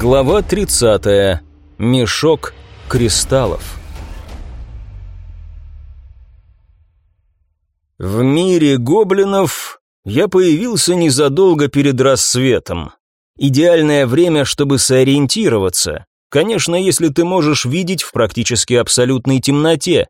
Глава 30. Мешок кристаллов. В мире гоблинов я появился незадолго перед рассветом. Идеальное время, чтобы сориентироваться. Конечно, если ты можешь видеть в практически абсолютной темноте.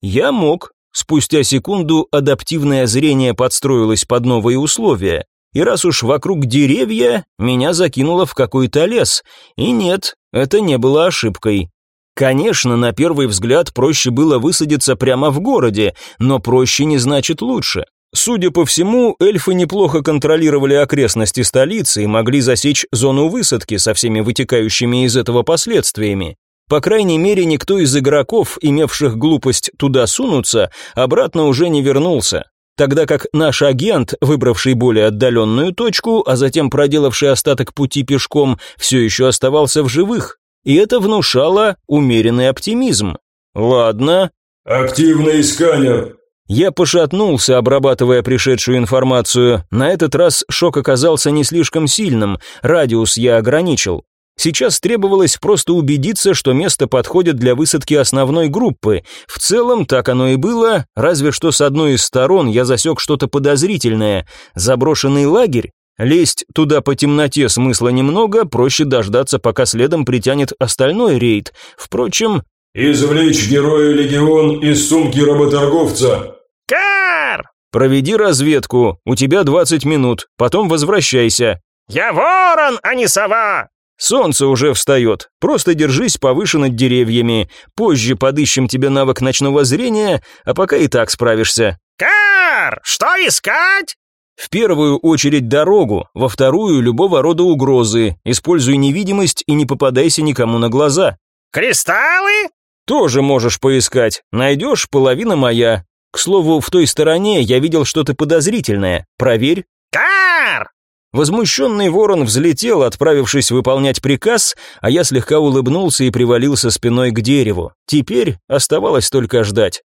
Я мог. Спустя секунду адаптивное зрение подстроилось под новые условия. И раз уж вокруг деревья, меня закинуло в какой-то лес. И нет, это не было ошибкой. Конечно, на первый взгляд проще было высадиться прямо в городе, но проще не значит лучше. Судя по всему, эльфы неплохо контролировали окрестности столицы и могли засечь зону высадки со всеми вытекающими из этого последствиями. По крайней мере, никто из игроков, имевших глупость туда сунуться, обратно уже не вернулся тогда как наш агент, выбравший более отдаленную точку, а затем проделавший остаток пути пешком, все еще оставался в живых. И это внушало умеренный оптимизм. Ладно. «Активный сканер», я пошатнулся, обрабатывая пришедшую информацию. На этот раз шок оказался не слишком сильным, радиус я ограничил. Сейчас требовалось просто убедиться, что место подходит для высадки основной группы. В целом так оно и было, разве что с одной из сторон я засек что-то подозрительное. Заброшенный лагерь? Лезть туда по темноте смысла немного, проще дождаться, пока следом притянет остальной рейд. Впрочем... «Извлечь героя Легион из сумки работорговца!» «Кар!» «Проведи разведку, у тебя 20 минут, потом возвращайся». «Я ворон, а не сова!» Солнце уже встает. Просто держись повыше над деревьями. Позже подыщем тебе навык ночного зрения, а пока и так справишься. Кар, что искать? В первую очередь дорогу, во вторую любого рода угрозы. Используй невидимость и не попадайся никому на глаза. Кристаллы? Тоже можешь поискать. Найдешь, половина моя. К слову, в той стороне я видел что-то подозрительное. Проверь. Кар! Возмущенный ворон взлетел, отправившись выполнять приказ, а я слегка улыбнулся и привалился спиной к дереву. Теперь оставалось только ждать.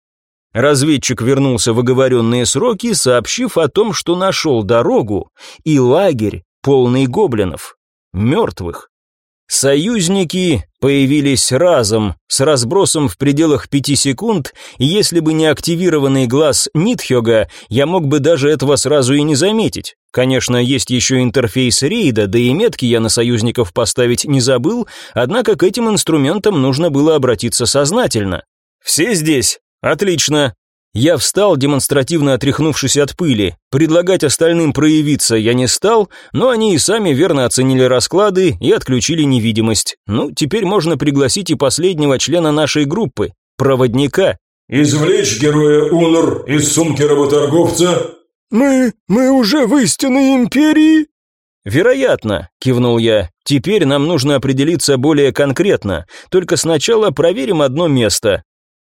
Разведчик вернулся в оговоренные сроки, сообщив о том, что нашел дорогу и лагерь, полный гоблинов, мертвых. Союзники появились разом, с разбросом в пределах пяти секунд, и если бы не активированный глаз Нитхёга, я мог бы даже этого сразу и не заметить. Конечно, есть еще интерфейс рейда, да и метки я на союзников поставить не забыл, однако к этим инструментам нужно было обратиться сознательно. «Все здесь? Отлично. Я встал, демонстративно отряхнувшись от пыли. Предлагать остальным проявиться я не стал, но они и сами верно оценили расклады и отключили невидимость. Ну, теперь можно пригласить и последнего члена нашей группы, проводника. «Извлечь героя Унор из сумки работорговца?» «Мы... мы уже в истинной империи?» «Вероятно», — кивнул я. «Теперь нам нужно определиться более конкретно. Только сначала проверим одно место.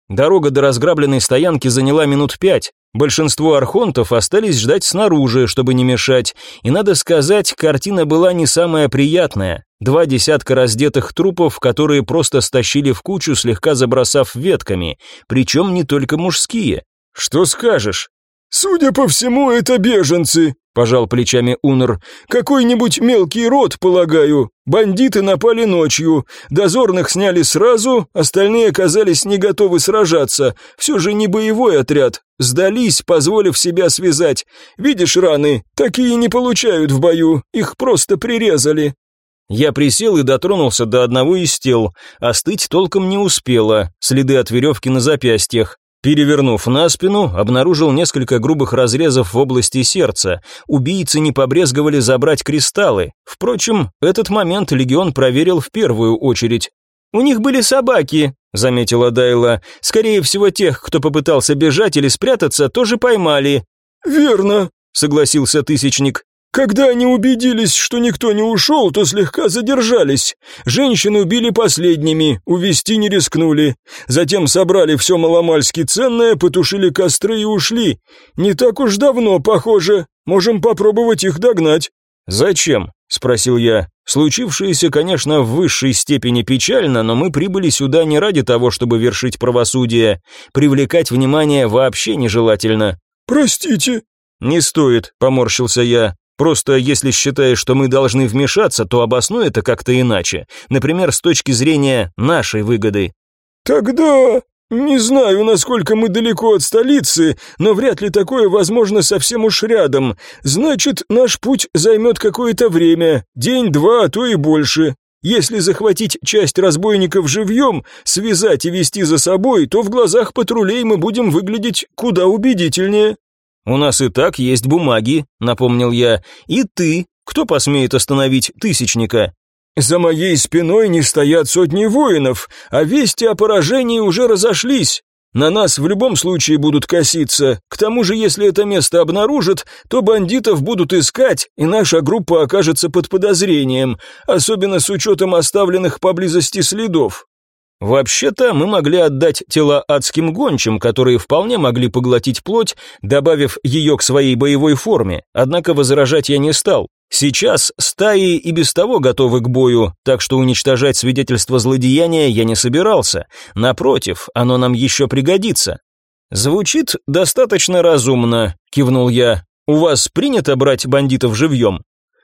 Дорога до разграбленной стоянки заняла минут пять. Большинство архонтов остались ждать снаружи, чтобы не мешать, и, надо сказать, картина была не самая приятная. Два десятка раздетых трупов, которые просто стащили в кучу, слегка забросав ветками, причем не только мужские. «Что скажешь?» «Судя по всему, это беженцы», — пожал плечами Унор. «Какой-нибудь мелкий род, полагаю. Бандиты напали ночью. Дозорных сняли сразу, остальные оказались не готовы сражаться. Все же не боевой отряд. Сдались, позволив себя связать. Видишь раны? Такие не получают в бою. Их просто прирезали». Я присел и дотронулся до одного из тел. Остыть толком не успело. Следы от веревки на запястьях. Перевернув на спину, обнаружил несколько грубых разрезов в области сердца. Убийцы не побрезговали забрать кристаллы. Впрочем, этот момент легион проверил в первую очередь. «У них были собаки», — заметила Дайла. «Скорее всего, тех, кто попытался бежать или спрятаться, тоже поймали». «Верно», — согласился Тысячник. Когда они убедились, что никто не ушел, то слегка задержались. Женщин убили последними, увести не рискнули. Затем собрали все маломальски ценное, потушили костры и ушли. Не так уж давно, похоже. Можем попробовать их догнать». «Зачем?» – спросил я. «Случившееся, конечно, в высшей степени печально, но мы прибыли сюда не ради того, чтобы вершить правосудие. Привлекать внимание вообще нежелательно». «Простите». «Не стоит», – поморщился я. Просто если считаешь, что мы должны вмешаться, то обоснуй это как-то иначе. Например, с точки зрения нашей выгоды. Тогда не знаю, насколько мы далеко от столицы, но вряд ли такое возможно совсем уж рядом. Значит, наш путь займет какое-то время, день-два, а то и больше. Если захватить часть разбойников живьем, связать и вести за собой, то в глазах патрулей мы будем выглядеть куда убедительнее. У нас и так есть бумаги, напомнил я. И ты, кто посмеет остановить тысячника? За моей спиной не стоят сотни воинов, а вести о поражении уже разошлись. На нас в любом случае будут коситься. К тому же, если это место обнаружат, то бандитов будут искать, и наша группа окажется под подозрением, особенно с учетом оставленных поблизости следов. Вообще-то мы могли отдать тела адским гончим, которые вполне могли поглотить плоть, добавив ее к своей боевой форме, однако возражать я не стал. Сейчас стаи и без того готовы к бою, так что уничтожать свидетельство злодеяния я не собирался. Напротив, оно нам еще пригодится. Звучит достаточно разумно, кивнул я. У вас принято брать бандитов живьем?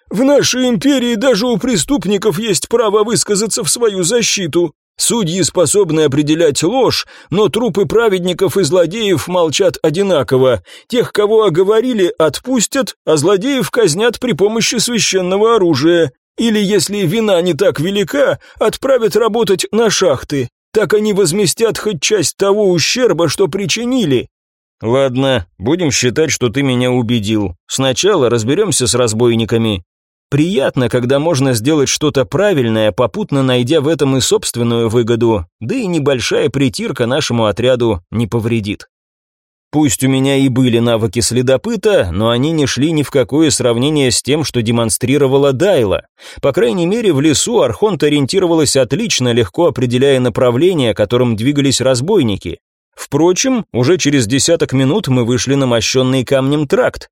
В нашей империи даже у преступников есть право высказаться в свою защиту, Судьи способны определять ложь, но трупы праведников и злодеев молчат одинаково. Тех, кого оговорили, отпустят, а злодеев казнят при помощи священного оружия. Или, если вина не так велика, отправят работать на шахты. Так они возместят хоть часть того ущерба, что причинили. Ладно, будем считать, что ты меня убедил. Сначала разберемся с разбойниками. Приятно, когда можно сделать что-то правильное, попутно найдя в этом и собственную выгоду, да и небольшая притирка нашему отряду не повредит. Пусть у меня и были навыки следопыта, но они не шли ни в какое сравнение с тем, что демонстрировала Дайла. По крайней мере, в лесу Архонт ориентировалась отлично, легко определяя направление, которым двигались разбойники. Впрочем, уже через десяток минут мы вышли на мощенный камнем тракт,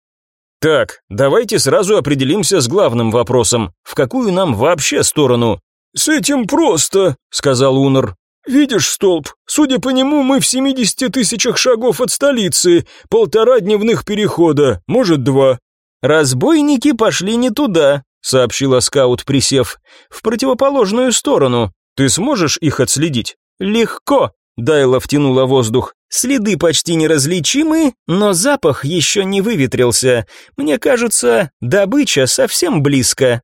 так, давайте сразу определимся с главным вопросом. В какую нам вообще сторону? С этим просто, сказал Унор. Видишь столб? Судя по нему, мы в 70 тысячах шагов от столицы, полтора дневных перехода, может, два. Разбойники пошли не туда, сообщила скаут, присев, в противоположную сторону. Ты сможешь их отследить? Легко, Дайла втянула воздух. Следы почти неразличимы, но запах еще не выветрился. Мне кажется, добыча совсем близко.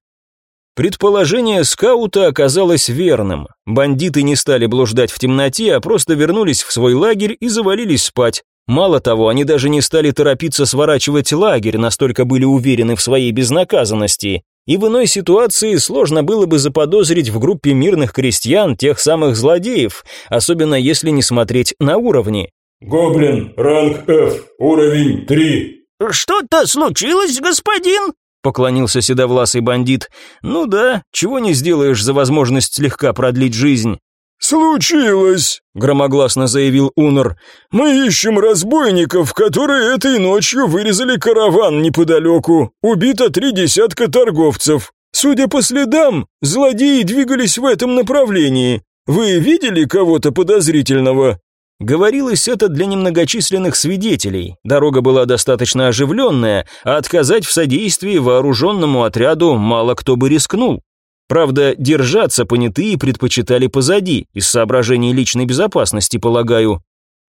Предположение скаута оказалось верным. Бандиты не стали блуждать в темноте, а просто вернулись в свой лагерь и завалились спать. Мало того, они даже не стали торопиться сворачивать лагерь, настолько были уверены в своей безнаказанности. И в иной ситуации сложно было бы заподозрить в группе мирных крестьян тех самых злодеев, особенно если не смотреть на уровни. «Гоблин, ранг F, уровень 3». «Что-то случилось, господин?» поклонился седовласый бандит. «Ну да, чего не сделаешь за возможность слегка продлить жизнь». «Случилось», — громогласно заявил Унор. «Мы ищем разбойников, которые этой ночью вырезали караван неподалеку. Убито три десятка торговцев. Судя по следам, злодеи двигались в этом направлении. Вы видели кого-то подозрительного?» Говорилось это для немногочисленных свидетелей. Дорога была достаточно оживленная, а отказать в содействии вооруженному отряду мало кто бы рискнул. Правда, держаться понятые предпочитали позади, из соображений личной безопасности, полагаю.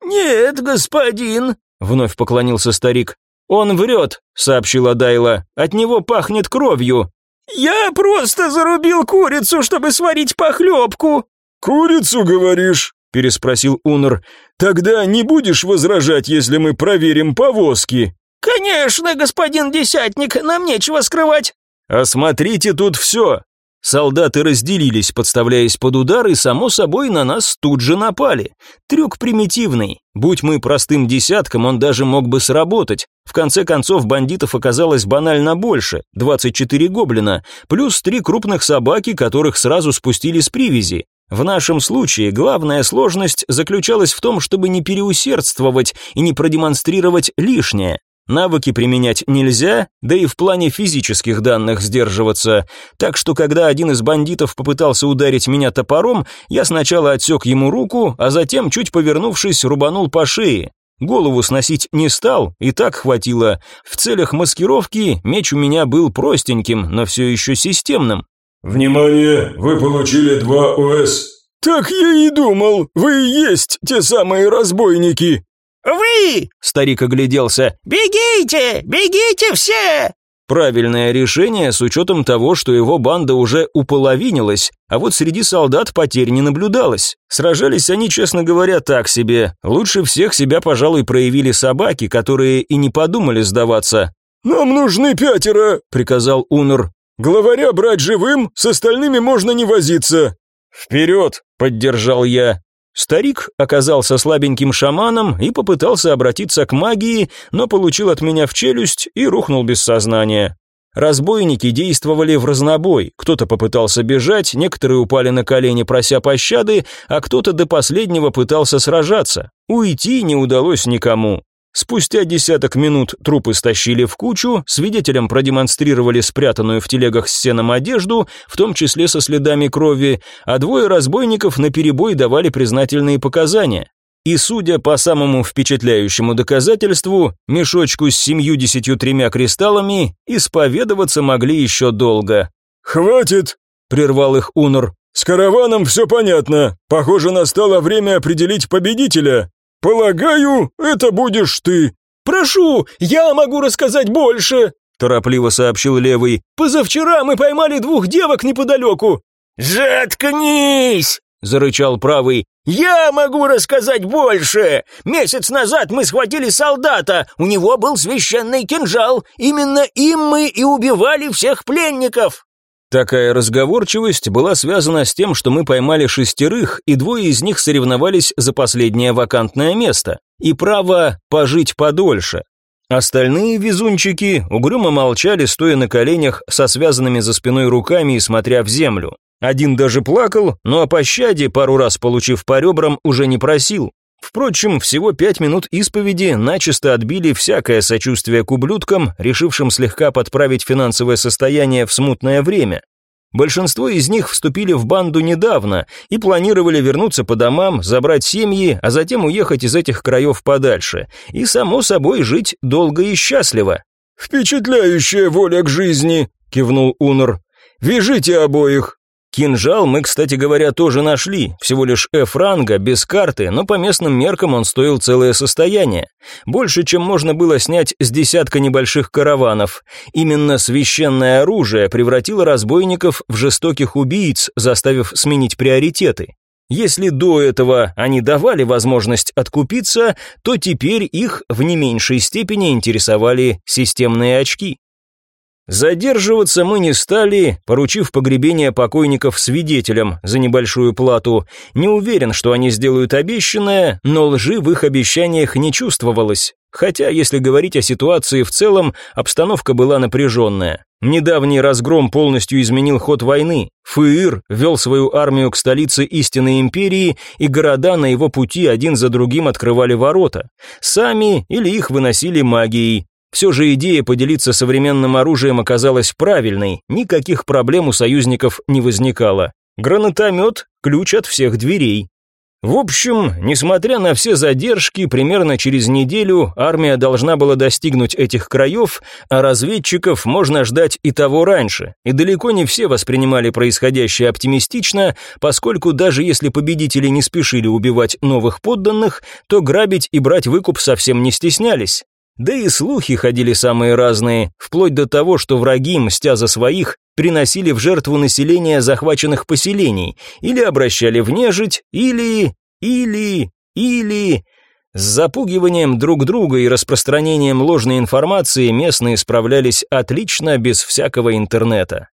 «Нет, господин», — вновь поклонился старик. «Он врет», — сообщила Дайла. «От него пахнет кровью». «Я просто зарубил курицу, чтобы сварить похлебку». «Курицу, говоришь?» — переспросил Унор. «Тогда не будешь возражать, если мы проверим повозки?» «Конечно, господин Десятник, нам нечего скрывать». «Осмотрите тут все», Солдаты разделились, подставляясь под удар, и, само собой, на нас тут же напали. Трюк примитивный. Будь мы простым десятком, он даже мог бы сработать. В конце концов, бандитов оказалось банально больше, 24 гоблина, плюс три крупных собаки, которых сразу спустили с привязи. В нашем случае главная сложность заключалась в том, чтобы не переусердствовать и не продемонстрировать лишнее. Навыки применять нельзя, да и в плане физических данных сдерживаться. Так что, когда один из бандитов попытался ударить меня топором, я сначала отсек ему руку, а затем, чуть повернувшись, рубанул по шее. Голову сносить не стал, и так хватило. В целях маскировки меч у меня был простеньким, но все еще системным. «Внимание! Вы получили два ОС!» «Так я и думал, вы и есть те самые разбойники!» «Вы!» — старик огляделся. «Бегите! Бегите все!» Правильное решение с учетом того, что его банда уже уполовинилась, а вот среди солдат потерь не наблюдалось. Сражались они, честно говоря, так себе. Лучше всех себя, пожалуй, проявили собаки, которые и не подумали сдаваться. «Нам нужны пятеро», — приказал Унор. «Главаря брать живым, с остальными можно не возиться». «Вперед!» — поддержал я. Старик оказался слабеньким шаманом и попытался обратиться к магии, но получил от меня в челюсть и рухнул без сознания. Разбойники действовали в разнобой, кто-то попытался бежать, некоторые упали на колени, прося пощады, а кто-то до последнего пытался сражаться. Уйти не удалось никому. Спустя десяток минут трупы стащили в кучу, свидетелям продемонстрировали спрятанную в телегах с сеном одежду, в том числе со следами крови, а двое разбойников наперебой давали признательные показания. И судя по самому впечатляющему доказательству, мешочку с семью-десятью тремя кристаллами, исповедоваться могли еще долго. «Хватит!» – прервал их Унор. «С караваном все понятно. Похоже, настало время определить победителя. «Полагаю, это будешь ты». «Прошу, я могу рассказать больше», – торопливо сообщил левый. «Позавчера мы поймали двух девок неподалеку». «Заткнись!» – зарычал правый. «Я могу рассказать больше! Месяц назад мы схватили солдата, у него был священный кинжал, именно им мы и убивали всех пленников!» Такая разговорчивость была связана с тем, что мы поймали шестерых, и двое из них соревновались за последнее вакантное место и право пожить подольше. Остальные везунчики угрюмо молчали, стоя на коленях со связанными за спиной руками и смотря в землю. Один даже плакал, но о пощаде, пару раз получив по ребрам, уже не просил. Впрочем, всего пять минут исповеди начисто отбили всякое сочувствие к ублюдкам, решившим слегка подправить финансовое состояние в смутное время. Большинство из них вступили в банду недавно и планировали вернуться по домам, забрать семьи, а затем уехать из этих краев подальше и, само собой, жить долго и счастливо. «Впечатляющая воля к жизни», — кивнул Унор. «Вяжите обоих». Кинжал мы, кстати говоря, тоже нашли, всего лишь F-ранга, без карты, но по местным меркам он стоил целое состояние. Больше, чем можно было снять с десятка небольших караванов. Именно священное оружие превратило разбойников в жестоких убийц, заставив сменить приоритеты. Если до этого они давали возможность откупиться, то теперь их в не меньшей степени интересовали системные очки. Задерживаться мы не стали, поручив погребение покойников свидетелям за небольшую плату. Не уверен, что они сделают обещанное, но лжи в их обещаниях не чувствовалось. Хотя, если говорить о ситуации в целом, обстановка была напряженная. Недавний разгром полностью изменил ход войны. Фыир вел свою армию к столице истинной империи, и города на его пути один за другим открывали ворота. Сами или их выносили магией. Все же идея поделиться современным оружием оказалась правильной, никаких проблем у союзников не возникало. Гранатомет – ключ от всех дверей. В общем, несмотря на все задержки, примерно через неделю армия должна была достигнуть этих краев, а разведчиков можно ждать и того раньше. И далеко не все воспринимали происходящее оптимистично, поскольку даже если победители не спешили убивать новых подданных, то грабить и брать выкуп совсем не стеснялись. Да и слухи ходили самые разные, вплоть до того, что враги, мстя за своих, приносили в жертву население захваченных поселений, или обращали в нежить, или... или... или... С запугиванием друг друга и распространением ложной информации местные справлялись отлично без всякого интернета.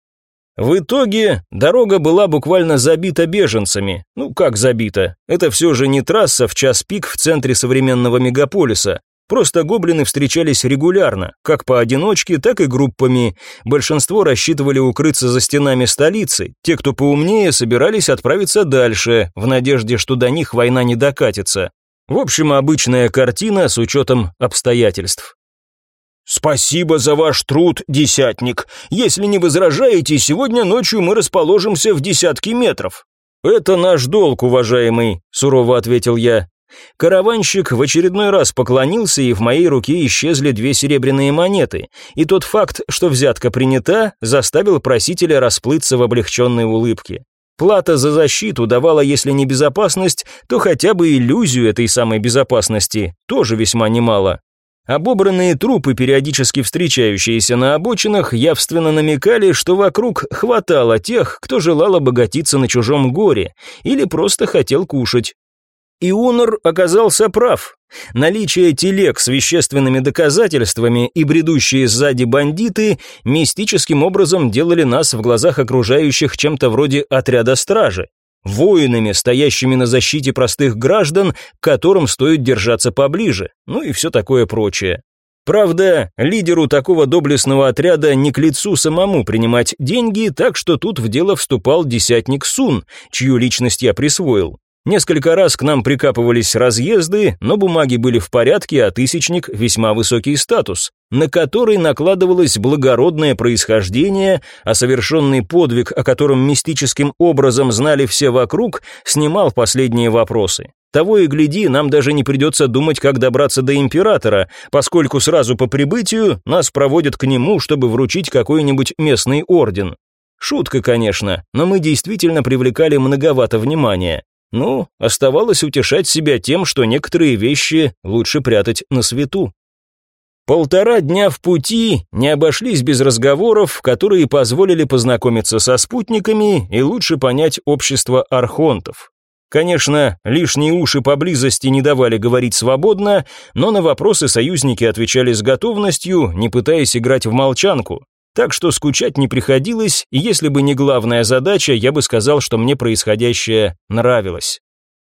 В итоге дорога была буквально забита беженцами. Ну как забита? Это все же не трасса в час пик в центре современного мегаполиса. Просто гоблины встречались регулярно, как поодиночке, так и группами. Большинство рассчитывали укрыться за стенами столицы. Те, кто поумнее, собирались отправиться дальше, в надежде, что до них война не докатится. В общем, обычная картина с учетом обстоятельств. «Спасибо за ваш труд, десятник. Если не возражаете, сегодня ночью мы расположимся в десятки метров». «Это наш долг, уважаемый», — сурово ответил я. Караванщик в очередной раз поклонился, и в моей руке исчезли две серебряные монеты, и тот факт, что взятка принята, заставил просителя расплыться в облегченной улыбке. Плата за защиту давала, если не безопасность, то хотя бы иллюзию этой самой безопасности, тоже весьма немало. Обобранные трупы, периодически встречающиеся на обочинах, явственно намекали, что вокруг хватало тех, кто желал обогатиться на чужом горе или просто хотел кушать. И Унор оказался прав. Наличие телег с вещественными доказательствами и бредущие сзади бандиты мистическим образом делали нас в глазах окружающих чем-то вроде отряда стражи. Воинами, стоящими на защите простых граждан, которым стоит держаться поближе, ну и все такое прочее. Правда, лидеру такого доблестного отряда не к лицу самому принимать деньги, так что тут в дело вступал десятник Сун, чью личность я присвоил. Несколько раз к нам прикапывались разъезды, но бумаги были в порядке, а тысячник – весьма высокий статус, на который накладывалось благородное происхождение, а совершенный подвиг, о котором мистическим образом знали все вокруг, снимал последние вопросы. Того и гляди, нам даже не придется думать, как добраться до императора, поскольку сразу по прибытию нас проводят к нему, чтобы вручить какой-нибудь местный орден. Шутка, конечно, но мы действительно привлекали многовато внимания. Ну, оставалось утешать себя тем, что некоторые вещи лучше прятать на свету. Полтора дня в пути не обошлись без разговоров, которые позволили познакомиться со спутниками и лучше понять общество архонтов. Конечно, лишние уши поблизости не давали говорить свободно, но на вопросы союзники отвечали с готовностью, не пытаясь играть в молчанку. Так что скучать не приходилось, и если бы не главная задача, я бы сказал, что мне происходящее нравилось.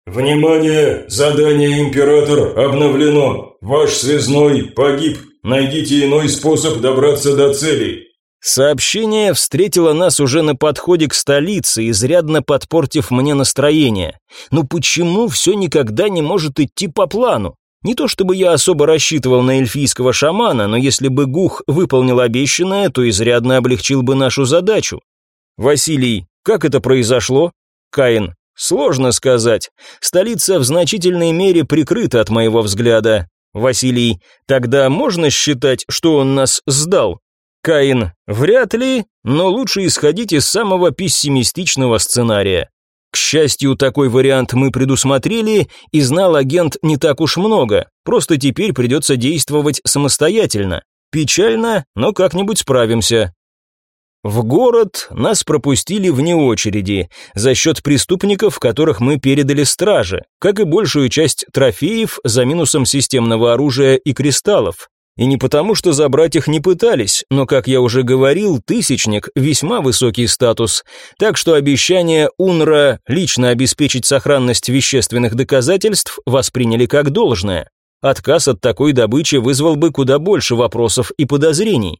«Внимание! Задание «Император» обновлено. Ваш связной погиб. Найдите иной способ добраться до цели». Сообщение встретило нас уже на подходе к столице, изрядно подпортив мне настроение. Ну почему все никогда не может идти по плану? Не то чтобы я особо рассчитывал на эльфийского шамана, но если бы Гух выполнил обещанное, то изрядно облегчил бы нашу задачу. Василий, как это произошло? Каин, сложно сказать. Столица в значительной мере прикрыта от моего взгляда. Василий, тогда можно считать, что он нас сдал? Каин, вряд ли, но лучше исходить из самого пессимистичного сценария. К счастью, такой вариант мы предусмотрели, и знал агент не так уж много, просто теперь придется действовать самостоятельно. Печально, но как-нибудь справимся. В город нас пропустили вне очереди, за счет преступников, которых мы передали страже, как и большую часть трофеев за минусом системного оружия и кристаллов. И не потому, что забрать их не пытались, но, как я уже говорил, тысячник – весьма высокий статус, так что обещание УНРА лично обеспечить сохранность вещественных доказательств восприняли как должное. Отказ от такой добычи вызвал бы куда больше вопросов и подозрений.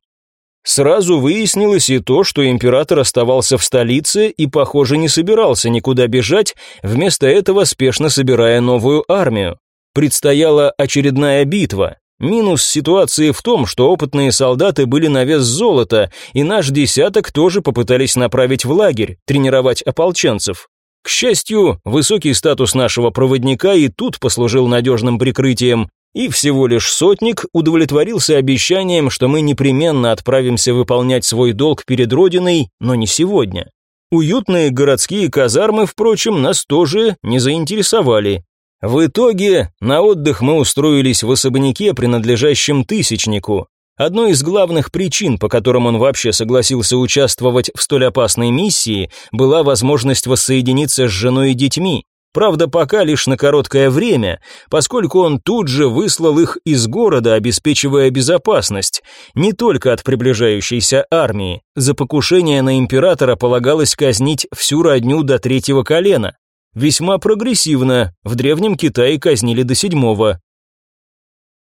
Сразу выяснилось и то, что император оставался в столице и, похоже, не собирался никуда бежать, вместо этого спешно собирая новую армию. Предстояла очередная битва, Минус ситуации в том, что опытные солдаты были на вес золота, и наш десяток тоже попытались направить в лагерь, тренировать ополченцев. К счастью, высокий статус нашего проводника и тут послужил надежным прикрытием, и всего лишь сотник удовлетворился обещанием, что мы непременно отправимся выполнять свой долг перед Родиной, но не сегодня. Уютные городские казармы, впрочем, нас тоже не заинтересовали. В итоге на отдых мы устроились в особняке, принадлежащем Тысячнику. Одной из главных причин, по которым он вообще согласился участвовать в столь опасной миссии, была возможность воссоединиться с женой и детьми. Правда, пока лишь на короткое время, поскольку он тут же выслал их из города, обеспечивая безопасность, не только от приближающейся армии. За покушение на императора полагалось казнить всю родню до третьего колена. Весьма прогрессивно, в Древнем Китае казнили до седьмого.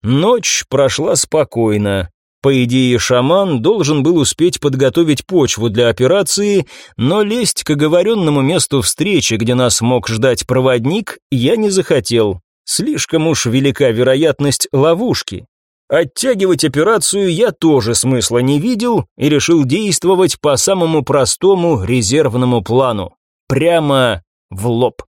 Ночь прошла спокойно. По идее, шаман должен был успеть подготовить почву для операции, но лезть к оговоренному месту встречи, где нас мог ждать проводник, я не захотел. Слишком уж велика вероятность ловушки. Оттягивать операцию я тоже смысла не видел и решил действовать по самому простому резервному плану. Прямо в лоб.